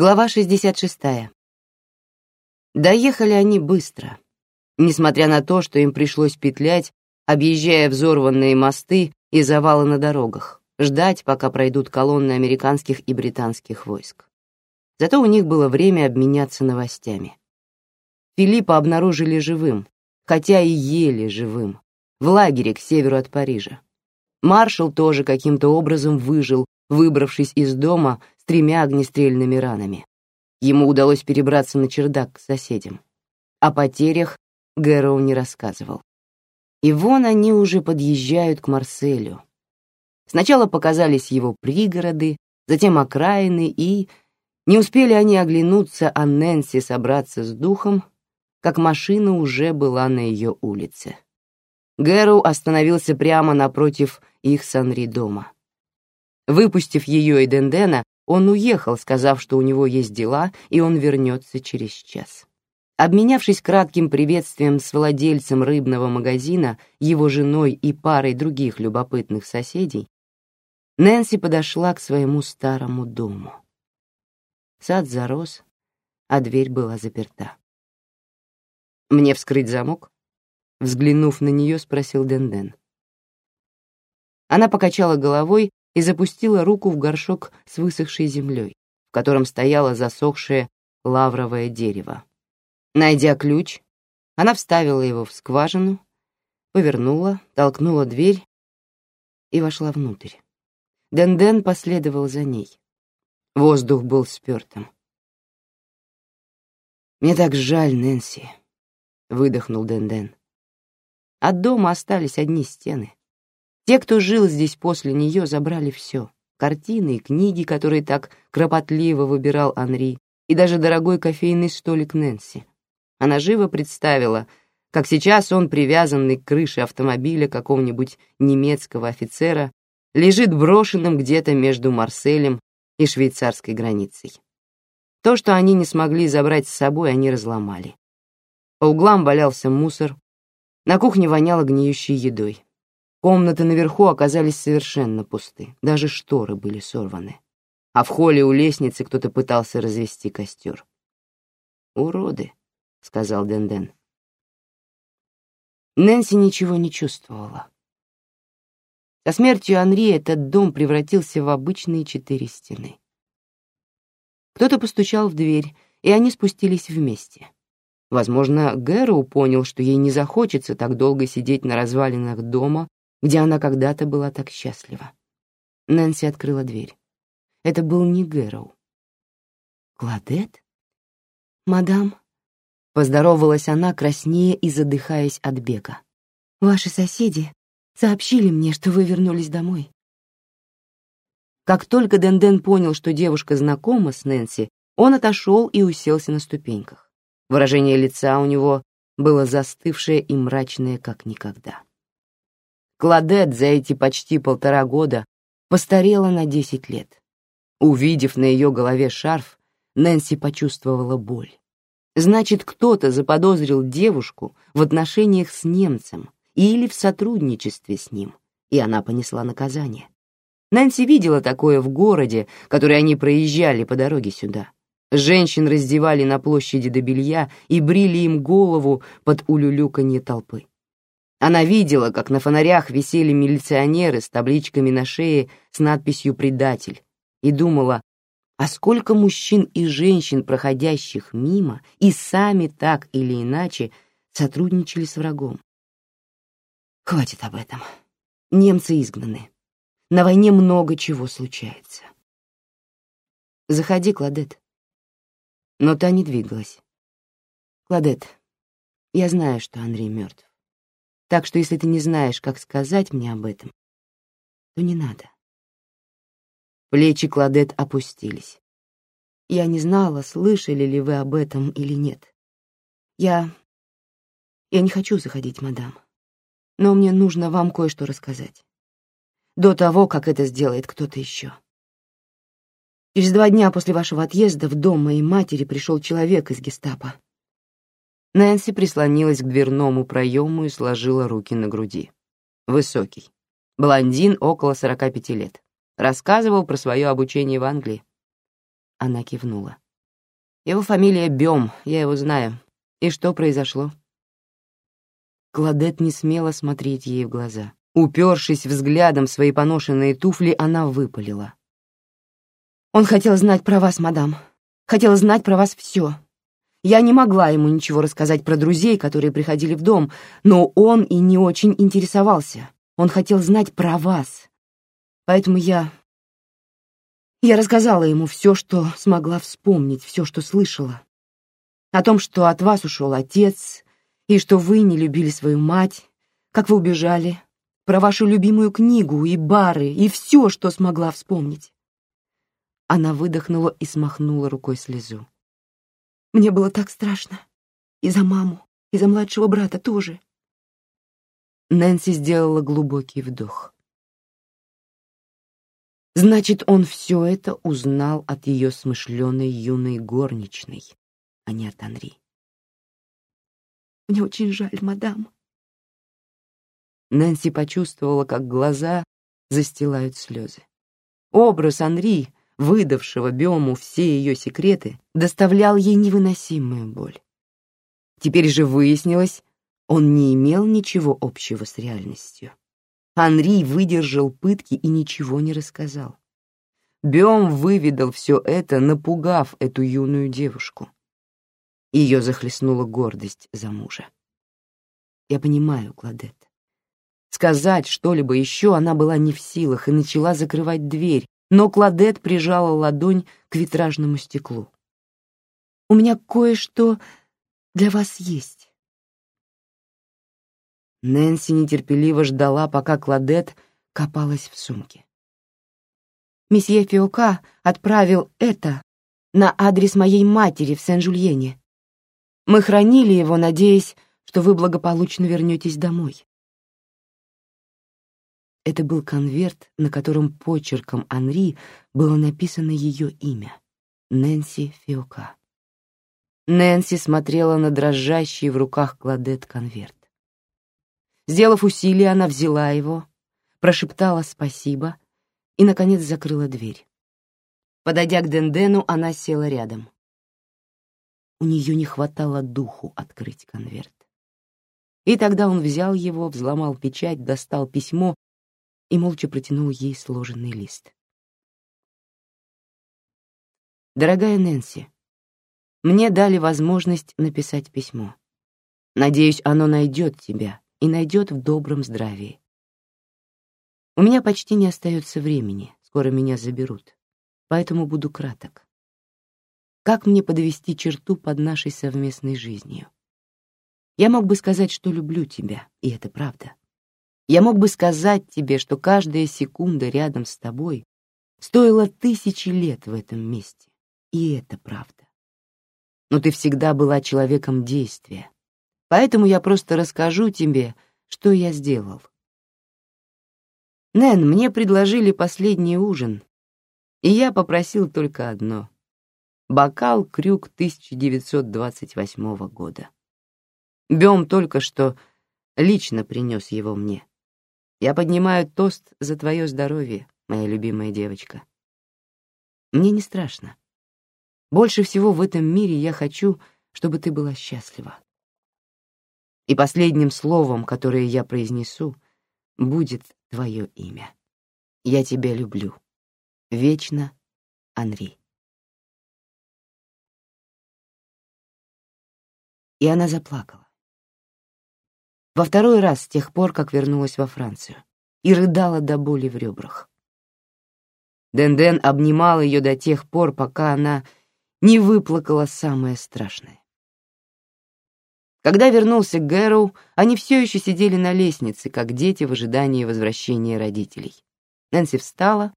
Глава 66. Доехали они быстро, несмотря на то, что им пришлось петлять, объезжая взорванные мосты и завалы на дорогах, ждать, пока пройдут колонны американских и британских войск. Зато у них было время обменяться новостями. Филиппа обнаружили живым, хотя и еле живым, в лагере к северу от Парижа. Маршал тоже каким-то образом выжил, выбравшись из дома с тремя огнестрельными ранами. Ему удалось перебраться на чердак к соседям. О потерях Гэроу не рассказывал. И вон они уже подъезжают к Марселю. Сначала показались его пригороды, затем окраины, и... Не успели они оглянуться, а Нэнси собраться с духом, как машина уже была на ее улице. Гэроу остановился прямо напротив их Санри дома. Выпустив ее и Дендена, он уехал, сказав, что у него есть дела, и он вернется через час. Обменявшись кратким приветствием с владельцем рыбного магазина, его женой и парой других любопытных соседей, Нэнси подошла к своему старому дому. Сад зарос, а дверь была заперта. «Мне вскрыть замок?» Взглянув на нее, спросил Денден. Она покачала головой и запустила руку в горшок с высохшей землей, в котором стояло засохшее лавровое дерево. Найдя ключ, она вставила его в скважину, повернула, толкнула дверь и вошла внутрь. Денден последовал за ней. Воздух был спёртым. «Мне так жаль, Нэнси», — выдохнул Денден. От дома остались одни стены. Те, кто жил здесь после нее, забрали все. Картины и книги, которые так кропотливо выбирал Анри, и даже дорогой кофейный столик Нэнси. Она живо представила, как сейчас он, привязанный к крыше автомобиля какого-нибудь немецкого офицера, лежит брошенным где-то между Марселем и швейцарской границей. То, что они не смогли забрать с собой, они разломали. По углам валялся мусор, на кухне воняло гниющей едой. Комнаты наверху оказались совершенно пусты, даже шторы были сорваны. А в холле у лестницы кто-то пытался развести костер. «Уроды», — сказал Денден. Нэнси ничего не чувствовала. Со смертью Анри этот дом превратился в обычные четыре стены. Кто-то постучал в дверь, и они спустились вместе. Возможно, Гэроу понял, что ей не захочется так долго сидеть на развалинах дома где она когда-то была так счастлива. Нэнси открыла дверь. Это был не Гэроу. «Кладет?» «Мадам», — поздоровалась она, краснея и задыхаясь от бега. «Ваши соседи сообщили мне, что вы вернулись домой». Как только Денден понял, что девушка знакома с Нэнси, он отошел и уселся на ступеньках. Выражение лица у него было застывшее и мрачное, как никогда. Кладет за эти почти полтора года постарела на десять лет. Увидев на ее голове шарф, Нэнси почувствовала боль. Значит, кто-то заподозрил девушку в отношениях с немцем или в сотрудничестве с ним, и она понесла наказание. Нэнси видела такое в городе, который они проезжали по дороге сюда. Женщин раздевали на площади до белья и брили им голову под улюлюканье толпы. Она видела, как на фонарях висели милиционеры с табличками на шее с надписью «Предатель», и думала, а сколько мужчин и женщин, проходящих мимо, и сами так или иначе сотрудничали с врагом. Хватит об этом. Немцы изгнаны. На войне много чего случается. Заходи, Кладет. Но та не двигалась. Кладет, я знаю, что Андрей мертв. Так что если ты не знаешь, как сказать мне об этом, то не надо. Плечи Кладет опустились. Я не знала, слышали ли вы об этом или нет. Я... Я не хочу заходить, мадам. Но мне нужно вам кое-что рассказать. До того, как это сделает кто-то еще. Через два дня после вашего отъезда в дом моей матери пришел человек из гестапо. Нэнси прислонилась к дверному проему и сложила руки на груди. Высокий. Блондин около 45 лет. Рассказывал про свое обучение в Англии. Она кивнула. Его фамилия Бем, я его знаю. И что произошло?» Кладет не смела смотреть ей в глаза. Упершись взглядом в свои поношенные туфли, она выпалила. «Он хотел знать про вас, мадам. Хотел знать про вас все. Я не могла ему ничего рассказать про друзей, которые приходили в дом, но он и не очень интересовался. Он хотел знать про вас. Поэтому я... Я рассказала ему все, что смогла вспомнить, все, что слышала. О том, что от вас ушел отец, и что вы не любили свою мать, как вы убежали, про вашу любимую книгу и бары, и все, что смогла вспомнить. Она выдохнула и смахнула рукой слезу. Мне было так страшно. И за маму, и за младшего брата тоже. Нэнси сделала глубокий вдох. Значит, он все это узнал от ее смышленой юной горничной, а не от Анри. Мне очень жаль, мадам. Нэнси почувствовала, как глаза застилают слезы. Образ Анри, выдавшего Бему все ее секреты, доставлял ей невыносимую боль. Теперь же выяснилось, он не имел ничего общего с реальностью. Анри выдержал пытки и ничего не рассказал. Бем выведал все это, напугав эту юную девушку. Ее захлестнула гордость за мужа. Я понимаю, Кладет. Сказать что-либо еще она была не в силах и начала закрывать дверь, но Кладет прижала ладонь к витражному стеклу. «У меня кое-что для вас есть». Нэнси нетерпеливо ждала, пока Кладет копалась в сумке. «Месье Фиока отправил это на адрес моей матери в Сен-Жульене. Мы хранили его, надеясь, что вы благополучно вернетесь домой. Это был конверт, на котором почерком Анри было написано ее имя — Нэнси Фиока. Нэнси смотрела на дрожащий в руках Кладет конверт. Сделав усилие, она взяла его, прошептала спасибо и, наконец, закрыла дверь. Подойдя к Дендену, она села рядом. У нее не хватало духу открыть конверт. И тогда он взял его, взломал печать, достал письмо и молча протянул ей сложенный лист. «Дорогая Нэнси, мне дали возможность написать письмо. Надеюсь, оно найдет тебя и найдет в добром здравии. У меня почти не остается времени, скоро меня заберут, поэтому буду краток. Как мне подвести черту под нашей совместной жизнью? Я мог бы сказать, что люблю тебя, и это правда. Я мог бы сказать тебе, что каждая секунда рядом с тобой стоила тысячи лет в этом месте, и это правда. Но ты всегда была человеком действия, поэтому я просто расскажу тебе, что я сделал. Нэн, мне предложили последний ужин, и я попросил только одно — бокал «Крюк» 1928 года. Бем только что лично принес его мне. Я поднимаю тост за твое здоровье, моя любимая девочка. Мне не страшно. Больше всего в этом мире я хочу, чтобы ты была счастлива. И последним словом, которое я произнесу, будет твое имя. Я тебя люблю. Вечно, Анри. И она заплакала во второй раз с тех пор, как вернулась во Францию, и рыдала до боли в ребрах. Денден обнимал ее до тех пор, пока она не выплакала самое страшное. Когда вернулся Гэроу, они все еще сидели на лестнице, как дети в ожидании возвращения родителей. Нэнси встала,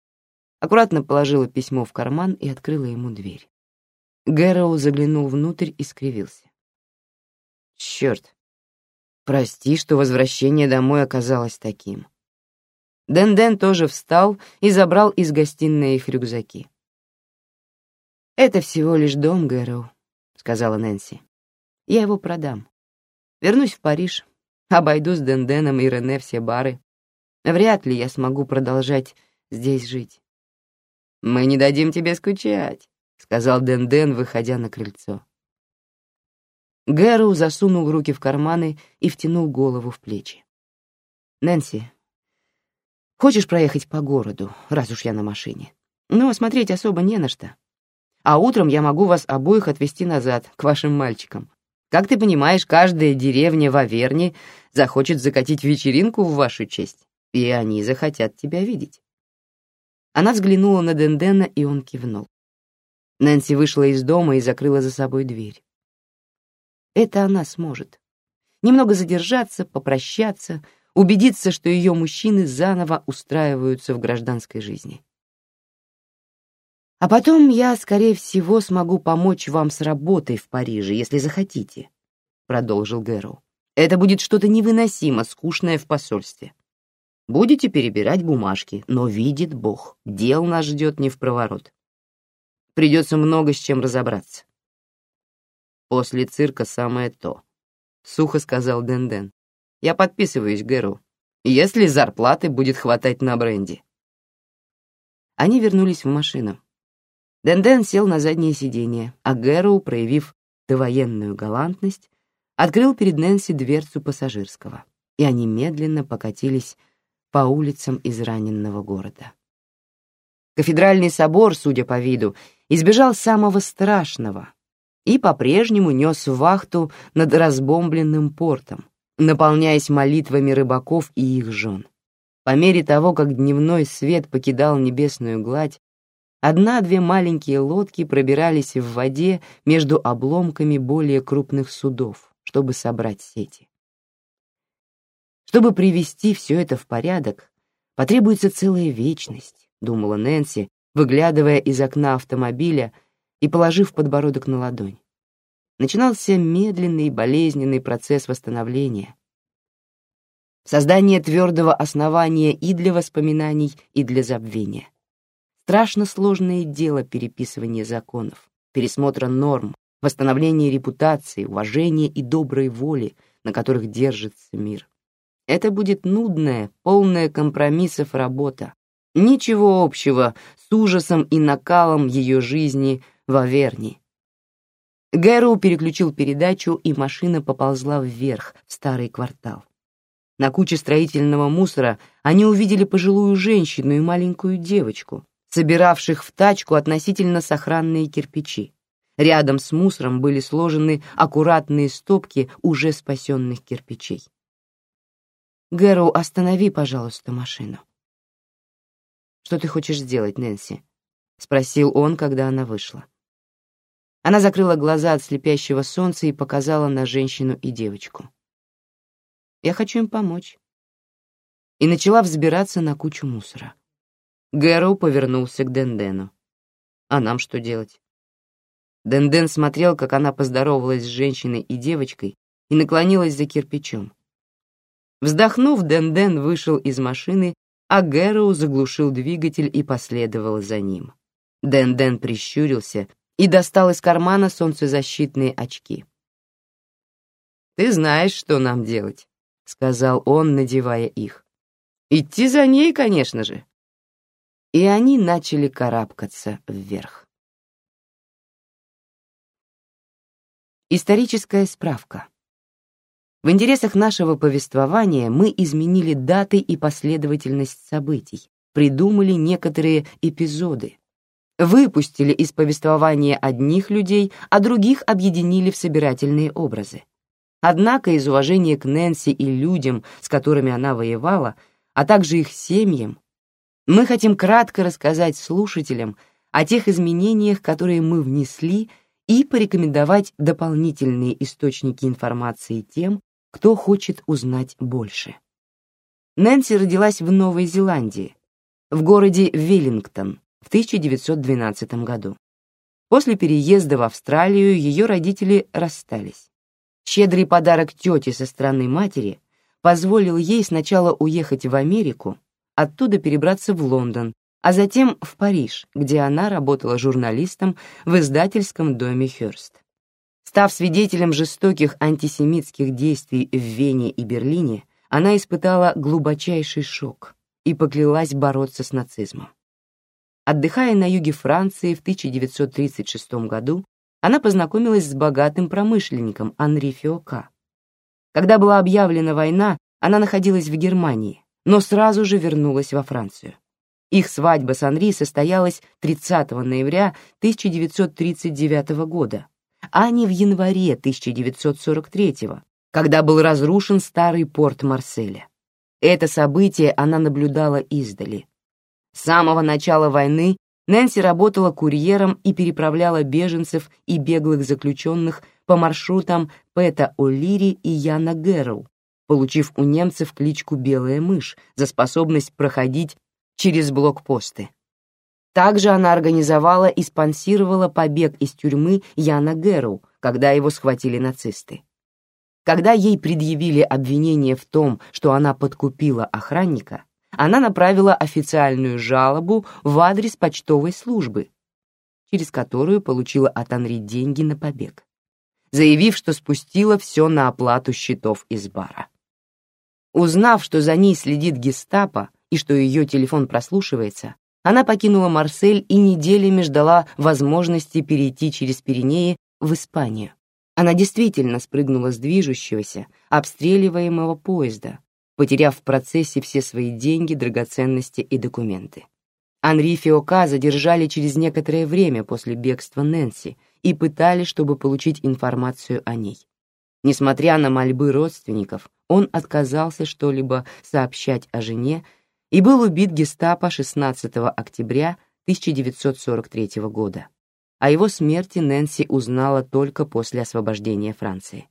аккуратно положила письмо в карман и открыла ему дверь. Гэроу заглянул внутрь и скривился. «Черт, Прости, что возвращение домой оказалось таким. Дэн-Дэн тоже встал и забрал из гостиной их рюкзаки. «Это всего лишь дом, Гэроу», — сказала Нэнси. «Я его продам. Вернусь в Париж, обойду с Дэн-Дэном и Рене все бары. Вряд ли я смогу продолжать здесь жить». «Мы не дадим тебе скучать», — сказал Дэн-Дэн, выходя на крыльцо. Гэроу засунул руки в карманы и втянул голову в плечи. «Нэнси, хочешь проехать по городу, раз уж я на машине? Но смотреть особо не на что. А утром я могу вас обоих отвезти назад, к вашим мальчикам. Как ты понимаешь, каждая деревня в Аверне захочет закатить вечеринку в вашу честь, и они захотят тебя видеть». Она взглянула на Дендена, и он кивнул. Нэнси вышла из дома и закрыла за собой дверь. Это она сможет. Немного задержаться, попрощаться, убедиться, что ее мужчины заново устраиваются в гражданской жизни. А потом я, скорее всего, смогу помочь вам с работой в Париже, если захотите, продолжил Гэроу. Это будет что-то невыносимо скучное в посольстве. Будете перебирать бумажки, но видит Бог, дел нас ждет не в проворот. Придется много с чем разобраться. После цирка самое то. Сухо сказал Денден. Я подписываюсь, Гэру. Если зарплаты будет хватать на бренди. Они вернулись в машину. Денден сел на заднее сиденье, а Гэроу, проявив довоенную галантность, открыл перед Нэнси дверцу пассажирского, и они медленно покатились по улицам израненного города. Кафедральный собор, судя по виду, избежал самого страшного, и по-прежнему нес вахту над разбомбленным портом, наполняясь молитвами рыбаков и их жен. По мере того, как дневной свет покидал небесную гладь, одна-две маленькие лодки пробирались в воде между обломками более крупных судов, чтобы собрать сети. Чтобы привести все это в порядок, потребуется целая вечность, думала Нэнси, выглядывая из окна автомобиля и положив подбородок на ладонь. Начинался медленный и болезненный процесс восстановления. Создание твердого основания и для воспоминаний, и для забвения. Страшно сложное дело переписывания законов, пересмотра норм, восстановления репутации, уважения и доброй воли, на которых держится мир. Это будет нудная, полная компромиссов работа. Ничего общего с ужасом и накалом ее жизни в Аверни. Гэроу переключил передачу, и машина поползла вверх, в старый квартал. На куче строительного мусора они увидели пожилую женщину и маленькую девочку, собиравших в тачку относительно сохранные кирпичи. Рядом с мусором были сложены аккуратные стопки уже спасенных кирпичей. «Гэроу, останови, пожалуйста, машину». «Что ты хочешь сделать, Нэнси?» — спросил он, когда она вышла. Она закрыла глаза от слепящего солнца и показала на женщину и девочку. «Я хочу им помочь». И начала взбираться на кучу мусора. Гэроу повернулся к Дендену. «А нам что делать?» Денден смотрел, как она поздоровалась с женщиной и девочкой и наклонилась за кирпичом. Вздохнув, Денден вышел из машины, а Гэроу заглушил двигатель и последовал за ним. Денден прищурился, и достал из кармана солнцезащитные очки. «Ты знаешь, что нам делать», — сказал он, надевая их. «Идти за ней, конечно же». И они начали карабкаться вверх. Историческая справка. В интересах нашего повествования мы изменили даты и последовательность событий, придумали некоторые эпизоды, выпустили из повествования одних людей, а других объединили в собирательные образы. Однако из уважения к Нэнси и людям, с которыми она воевала, а также их семьям, мы хотим кратко рассказать слушателям о тех изменениях, которые мы внесли, и порекомендовать дополнительные источники информации тем, кто хочет узнать больше. Нэнси родилась в Новой Зеландии, в городе Веллингтон, в 1912 году. После переезда в Австралию ее родители расстались. Щедрый подарок тете со стороны матери позволил ей сначала уехать в Америку, оттуда перебраться в Лондон, а затем в Париж, где она работала журналистом в издательском доме Хёрст. Став свидетелем жестоких антисемитских действий в Вене и Берлине, она испытала глубочайший шок и поклялась бороться с нацизмом. Отдыхая на юге Франции в 1936 году, она познакомилась с богатым промышленником Анри Фиока. Когда была объявлена война, она находилась в Германии, но сразу же вернулась во Францию. Их свадьба с Анри состоялась 30 ноября 1939 года, а не в январе 1943, когда был разрушен старый порт Марселя. Это событие она наблюдала издали. С самого начала войны Нэнси работала курьером и переправляла беженцев и беглых заключенных по маршрутам Пэта О'Лири и Яна Гэрроу, получив у немцев кличку «Белая мышь» за способность проходить через блокпосты. Также она организовала и спонсировала побег из тюрьмы Яна Гэрроу, когда его схватили нацисты. Когда ей предъявили обвинение в том, что она подкупила охранника, она направила официальную жалобу в адрес почтовой службы, через которую получила от Анри деньги на побег, заявив, что спустила все на оплату счетов из бара. Узнав, что за ней следит гестапо и что ее телефон прослушивается, она покинула Марсель и неделями ждала возможности перейти через Пиренеи в Испанию. Она действительно спрыгнула с движущегося, обстреливаемого поезда, потеряв в процессе все свои деньги, драгоценности и документы. Анри Фиока задержали через некоторое время после бегства Нэнси и пытали, чтобы получить информацию о ней. Несмотря на мольбы родственников, он отказался что-либо сообщать о жене и был убит гестапо 16 октября 1943 года. О его смерти Нэнси узнала только после освобождения Франции.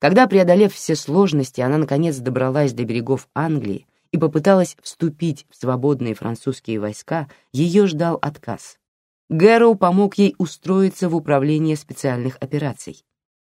Когда, преодолев все сложности, она наконец добралась до берегов Англии и попыталась вступить в свободные французские войска, ее ждал отказ. Гэроу помог ей устроиться в управление специальных операций.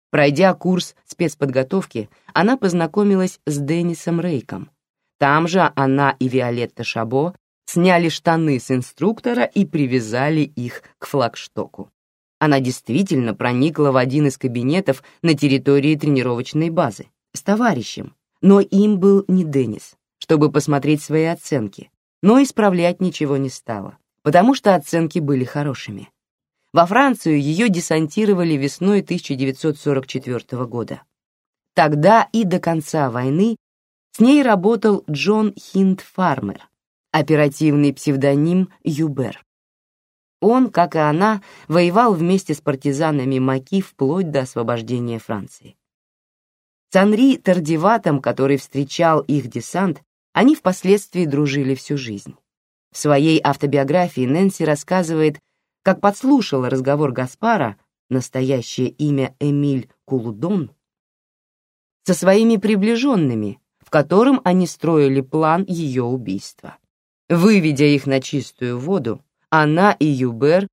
Пройдя курс спецподготовки, она познакомилась с Деннисом Рейком. Там же она и Виолетта Шабо сняли штаны с инструктора и привязали их к флагштоку. Она действительно проникла в один из кабинетов на территории тренировочной базы с товарищем, но им был не Деннис, чтобы посмотреть свои оценки, но исправлять ничего не стала, потому что оценки были хорошими. Во Францию ее десантировали весной 1944 года. Тогда и до конца войны с ней работал Джон Хинд Фармер, оперативный псевдоним Юбер. Он, как и она, воевал вместе с партизанами Маки вплоть до освобождения Франции. С Анри Тардиватом, который встречал их десант, они впоследствии дружили всю жизнь. В своей автобиографии Нэнси рассказывает, как подслушала разговор Гаспара, настоящее имя Эмиль Кулудон, со своими приближенными, в котором они строили план ее убийства. Выведя их на чистую воду, она и Юбер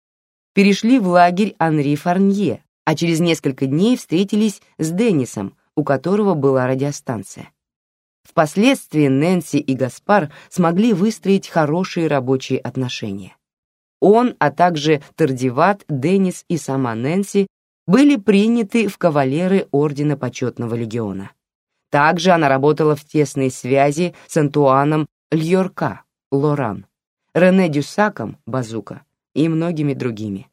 перешли в лагерь Анри Фарнье, а через несколько дней встретились с Деннисом, у которого была радиостанция. Впоследствии Нэнси и Гаспар смогли выстроить хорошие рабочие отношения. Он, а также Тардиват, Деннис и сама Нэнси были приняты в кавалеры Ордена Почетного Легиона. Также она работала в тесной связи с Антуаном Льорка, Лоран, Рене Дюсаком, Базука и многими другими.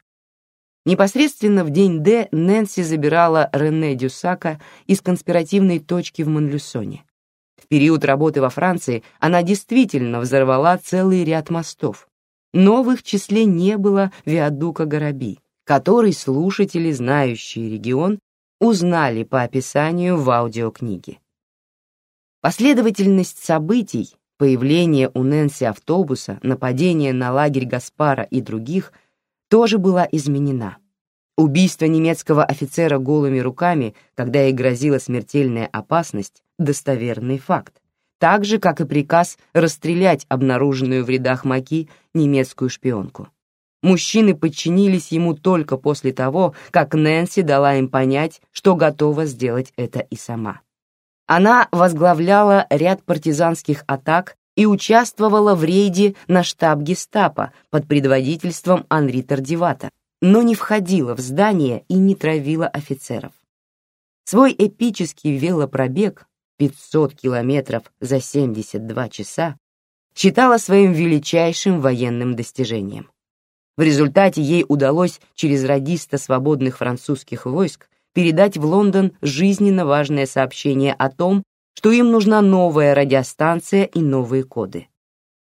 Непосредственно в день Д Нэнси забирала Рене Дюсака из конспиративной точки в Монлюсоне. В период работы во Франции она действительно взорвала целый ряд мостов, но в их числе не было виадука Гораби, который слушатели, знающие регион, узнали по описанию в аудиокниге. Последовательность событий, появление у Нэнси автобуса, нападение на лагерь Гаспара и других тоже была изменена. Убийство немецкого офицера голыми руками, когда ей грозила смертельная опасность, достоверный факт так же, как и приказ расстрелять обнаруженную в рядах Маки немецкую шпионку. Мужчины подчинились ему только после того, как Нэнси дала им понять, что готова сделать это и сама. Она возглавляла ряд партизанских атак и участвовала в рейде на штаб гестапо под предводительством Анри Тардивата, но не входила в здание и не травила офицеров. Свой эпический велопробег 500 километров за 72 часа считала своим величайшим военным достижением. В результате ей удалось через радиста свободных французских войск передать в Лондон жизненно важное сообщение о том, что им нужна новая радиостанция и новые коды.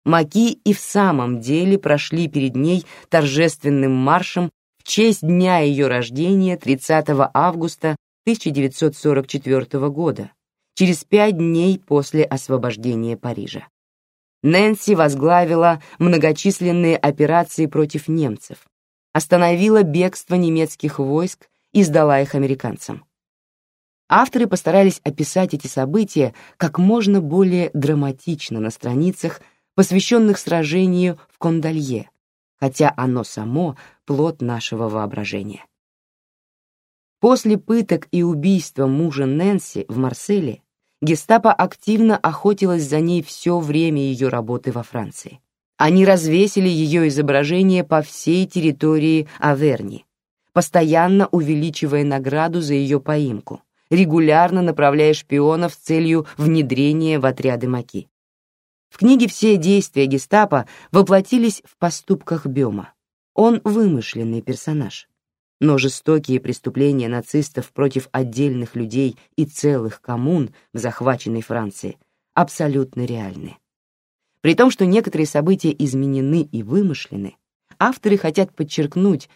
Маки и в самом деле прошли перед ней торжественным маршем в честь дня ее рождения 30 августа 1944 года, через пять дней после освобождения Парижа. Нэнси возглавила многочисленные операции против немцев, остановила бегство немецких войск и сдала их американцам. Авторы постарались описать эти события как можно более драматично на страницах, посвященных сражению в Кондалье, хотя оно само — плод нашего воображения. После пыток и убийства мужа Нэнси в Марселе гестапо активно охотилось за ней все время ее работы во Франции. Они развесили ее изображение по всей территории Аверни, постоянно увеличивая награду за ее поимку, регулярно направляя шпионов с целью внедрения в отряды Маки. В книге все действия гестапо воплотились в поступках Бема. Он вымышленный персонаж но жестокие преступления нацистов против отдельных людей и целых коммун в захваченной Франции абсолютно реальны. При том, что некоторые события изменены и вымышлены, авторы хотят подчеркнуть,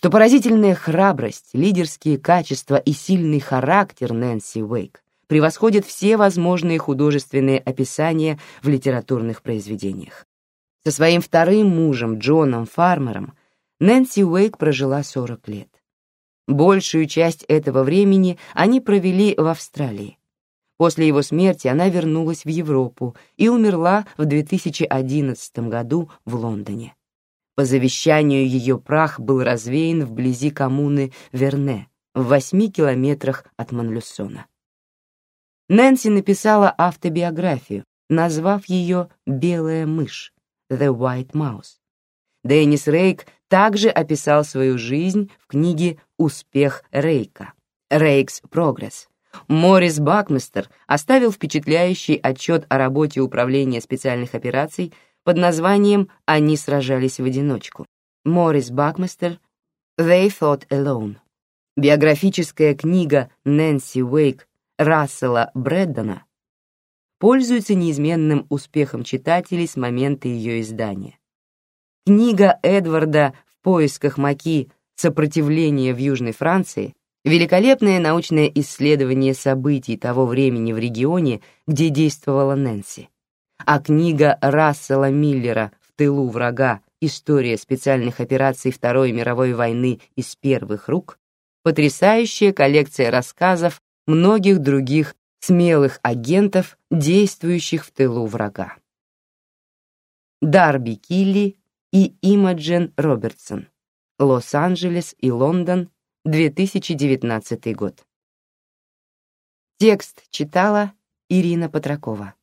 что поразительная храбрость, лидерские качества и сильный характер Нэнси Уэйк превосходят все возможные художественные описания в литературных произведениях. Со своим вторым мужем Джоном Фармером Нэнси Уэйк прожила 40 лет. Большую часть этого времени они провели в Австралии. После его смерти она вернулась в Европу и умерла в 2011 году в Лондоне. По завещанию ее прах был развеян вблизи коммуны Верне, в восьми километрах от Монлюссона. Нэнси написала автобиографию, назвав ее «Белая мышь» «The White Mouse». Деннис Рейк также описал свою жизнь в книге «Успех Рейка» «Рейкс Прогресс». Морис Бакмистер оставил впечатляющий отчет о работе Управления специальных операций под названием «Они сражались в одиночку». Морис Бакмистер «They Thought Alone». Биографическая книга Нэнси Уэйк Рассела Брэддона пользуется неизменным успехом читателей с момента ее издания. Книга Эдварда «В поисках Маки. Сопротивление в Южной Франции» великолепное научное исследование событий того времени в регионе, где действовала Нэнси. А книга Рассела Миллера «В тылу врага. История специальных операций Второй мировой войны из первых рук» потрясающая коллекция рассказов многих других смелых агентов, действующих в тылу врага. Дарби Килли и Имаджен Робертсон. Лос-Анджелес и Лондон, 2019 год. Текст читала Ирина Патракова.